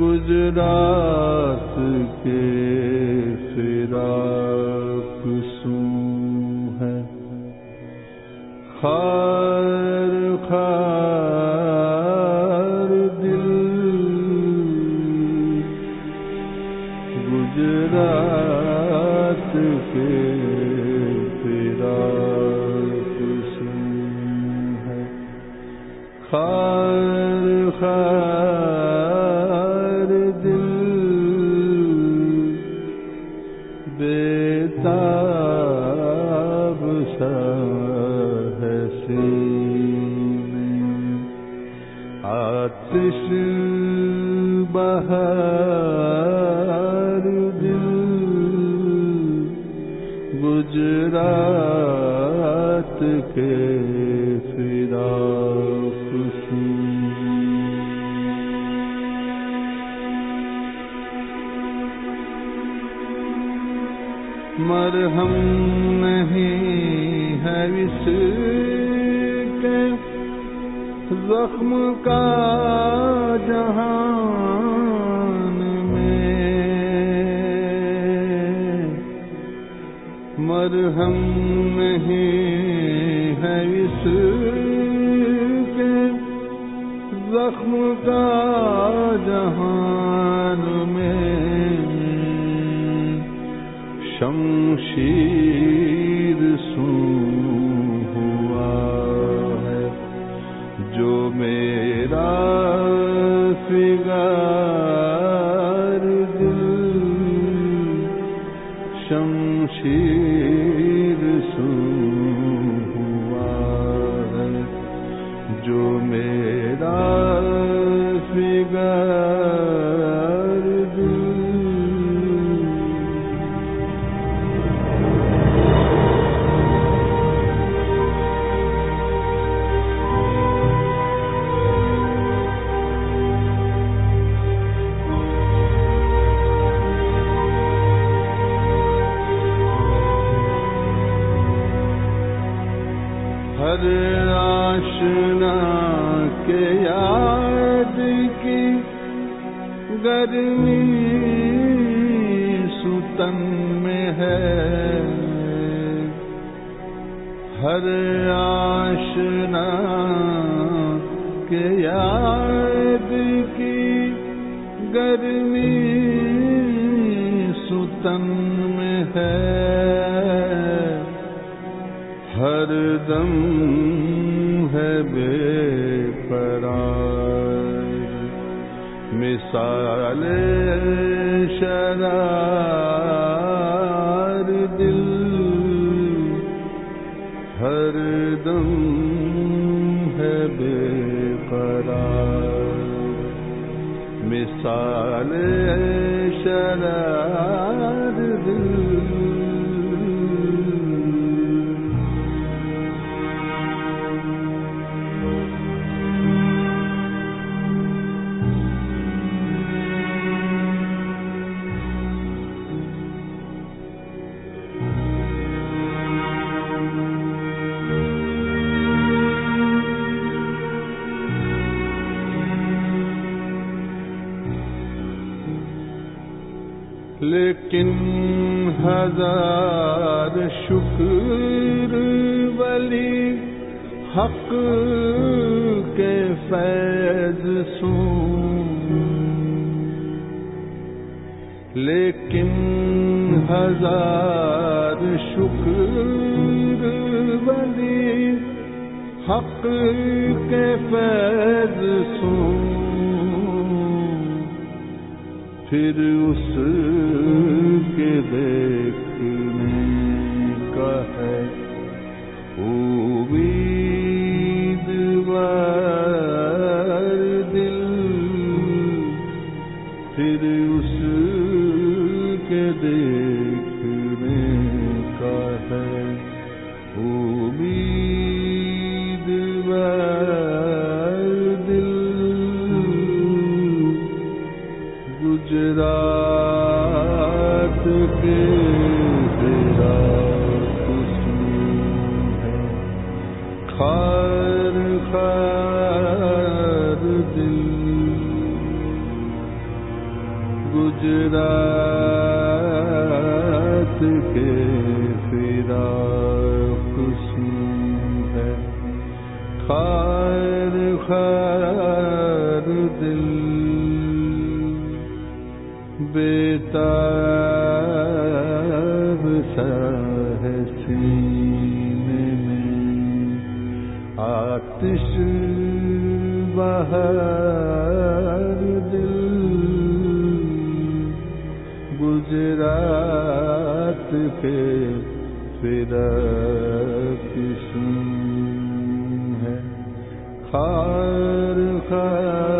گجرات کے فراق سو ہے۔ خار خار دل۔ گجرات کے فراق سو ہے۔ خار بیتاب سا آتش بہار دل گجرات کے مرہم نہیں ہے اس کے زخم کا جہان میں۔ مرہم نہیں ہے اس کے زخم کا جہان میں۔ شمشیر سو ہوا ہے جو میرا فگار دل شمشیر سو ہوا ہے جو میرا آشنا کے یاد کی گرمی ستن میں ہے۔ ہر آشنا کے یاد کی گرمی ستن میں ہے۔ ہر دم ہے بے قرار۔ مثال شرار دل ہر دم ہے بے قرار۔ مثال شرار لیکن ہزار شکر ولی حق کے فیض سوں لیکن ہزار شکر ولی حق کے فیض سوں پھر اس کے دے گجرات کے تیرا قصور ہے۔ خار خار دل۔ بیتا سینے میں۔ آتش بہر دل گجرات کے پھر ہے۔ خار خار